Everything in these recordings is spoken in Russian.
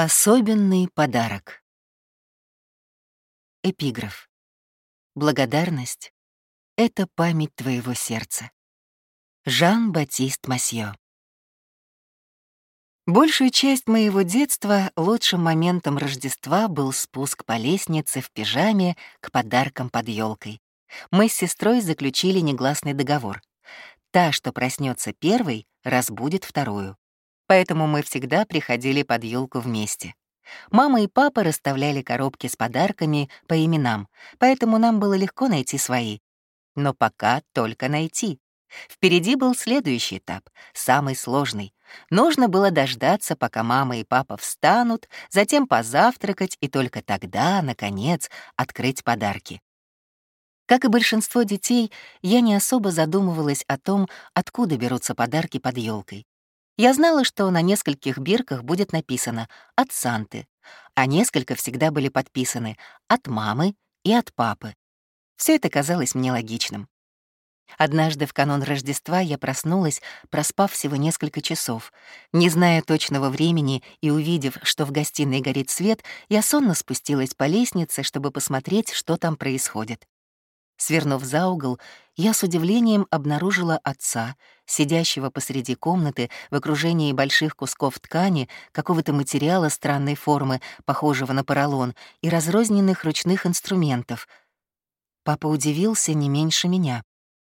Особенный подарок. Эпиграф. Благодарность — это память твоего сердца. Жан-Батист Масье. Большую часть моего детства лучшим моментом Рождества был спуск по лестнице в пижаме к подаркам под елкой. Мы с сестрой заключили негласный договор. Та, что проснется первой, разбудит вторую поэтому мы всегда приходили под елку вместе. Мама и папа расставляли коробки с подарками по именам, поэтому нам было легко найти свои. Но пока только найти. Впереди был следующий этап, самый сложный. Нужно было дождаться, пока мама и папа встанут, затем позавтракать и только тогда, наконец, открыть подарки. Как и большинство детей, я не особо задумывалась о том, откуда берутся подарки под елкой. Я знала, что на нескольких бирках будет написано «от Санты», а несколько всегда были подписаны «от мамы» и «от папы». Все это казалось мне логичным. Однажды в канун Рождества я проснулась, проспав всего несколько часов. Не зная точного времени и увидев, что в гостиной горит свет, я сонно спустилась по лестнице, чтобы посмотреть, что там происходит. Свернув за угол, я с удивлением обнаружила отца, сидящего посреди комнаты в окружении больших кусков ткани, какого-то материала странной формы, похожего на поролон, и разрозненных ручных инструментов. Папа удивился не меньше меня.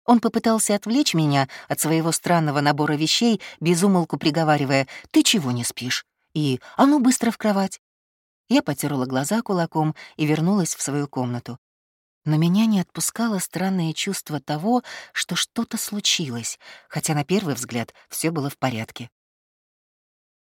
Он попытался отвлечь меня от своего странного набора вещей, безумолку приговаривая «Ты чего не спишь?» и «А ну быстро в кровать!» Я потерла глаза кулаком и вернулась в свою комнату но меня не отпускало странное чувство того, что что-то случилось, хотя на первый взгляд все было в порядке.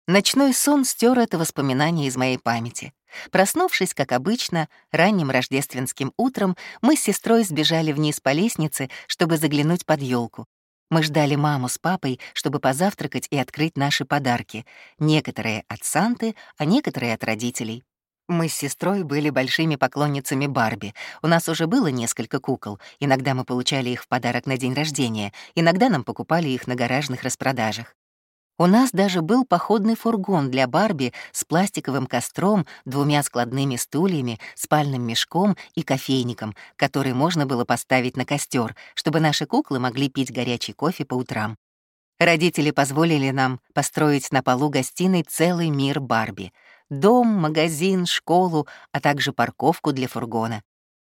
Ночной сон стер это воспоминание из моей памяти. Проснувшись, как обычно, ранним рождественским утром, мы с сестрой сбежали вниз по лестнице, чтобы заглянуть под елку. Мы ждали маму с папой, чтобы позавтракать и открыть наши подарки. Некоторые от Санты, а некоторые от родителей. Мы с сестрой были большими поклонницами Барби. У нас уже было несколько кукол. Иногда мы получали их в подарок на день рождения, иногда нам покупали их на гаражных распродажах. У нас даже был походный фургон для Барби с пластиковым костром, двумя складными стульями, спальным мешком и кофейником, который можно было поставить на костер, чтобы наши куклы могли пить горячий кофе по утрам. Родители позволили нам построить на полу гостиной целый мир Барби — дом, магазин, школу, а также парковку для фургона.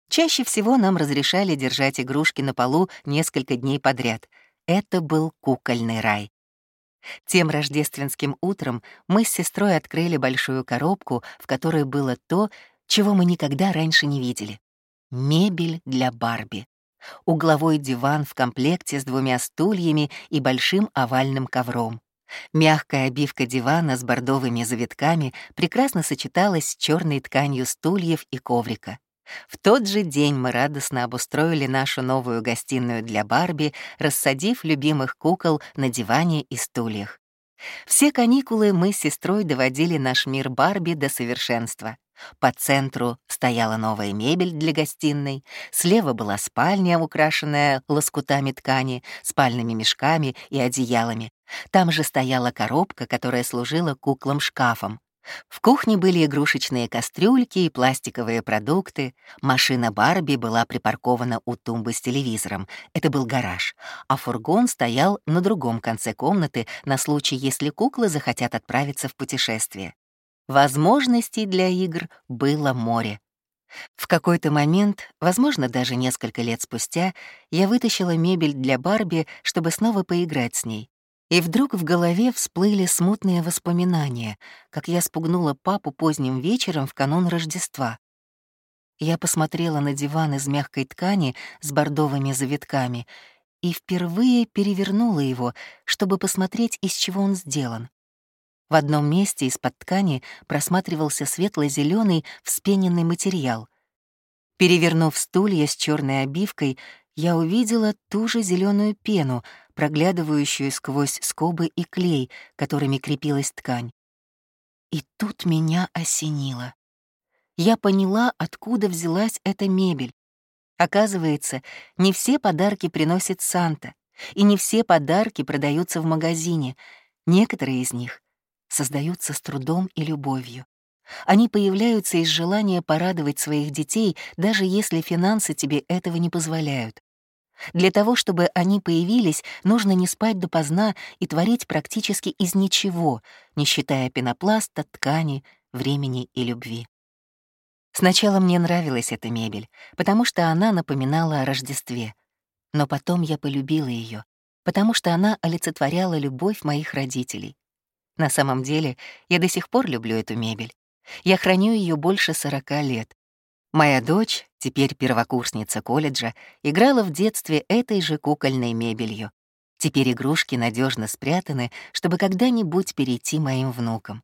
Чаще всего нам разрешали держать игрушки на полу несколько дней подряд. Это был кукольный рай. Тем рождественским утром мы с сестрой открыли большую коробку, в которой было то, чего мы никогда раньше не видели. Мебель для Барби. Угловой диван в комплекте с двумя стульями и большим овальным ковром. Мягкая обивка дивана с бордовыми завитками прекрасно сочеталась с черной тканью стульев и коврика. В тот же день мы радостно обустроили нашу новую гостиную для Барби, рассадив любимых кукол на диване и стульях. Все каникулы мы с сестрой доводили наш мир Барби до совершенства. По центру стояла новая мебель для гостиной, слева была спальня, украшенная лоскутами ткани, спальными мешками и одеялами. Там же стояла коробка, которая служила куклам-шкафом. В кухне были игрушечные кастрюльки и пластиковые продукты. Машина Барби была припаркована у тумбы с телевизором. Это был гараж. А фургон стоял на другом конце комнаты на случай, если куклы захотят отправиться в путешествие. Возможностей для игр было море. В какой-то момент, возможно, даже несколько лет спустя, я вытащила мебель для Барби, чтобы снова поиграть с ней. И вдруг в голове всплыли смутные воспоминания, как я спугнула папу поздним вечером в канун Рождества. Я посмотрела на диван из мягкой ткани с бордовыми завитками и впервые перевернула его, чтобы посмотреть, из чего он сделан. В одном месте из-под ткани просматривался светло-зеленый вспененный материал. Перевернув стулья с черной обивкой, я увидела ту же зеленую пену, проглядывающую сквозь скобы и клей, которыми крепилась ткань. И тут меня осенило. Я поняла, откуда взялась эта мебель. Оказывается, не все подарки приносит Санта, и не все подарки продаются в магазине. Некоторые из них создаются с трудом и любовью. Они появляются из желания порадовать своих детей, даже если финансы тебе этого не позволяют. Для того, чтобы они появились, нужно не спать допоздна и творить практически из ничего, не считая пенопласта, ткани, времени и любви. Сначала мне нравилась эта мебель, потому что она напоминала о Рождестве. Но потом я полюбила ее, потому что она олицетворяла любовь моих родителей. На самом деле, я до сих пор люблю эту мебель. Я храню ее больше сорока лет. Моя дочь, теперь первокурсница колледжа, играла в детстве этой же кукольной мебелью. Теперь игрушки надежно спрятаны, чтобы когда-нибудь перейти моим внукам.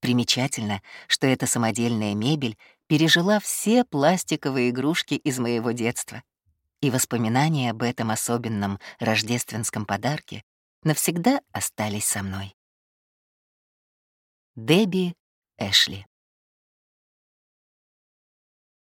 Примечательно, что эта самодельная мебель пережила все пластиковые игрушки из моего детства. И воспоминания об этом особенном рождественском подарке навсегда остались со мной. Дебби Эшли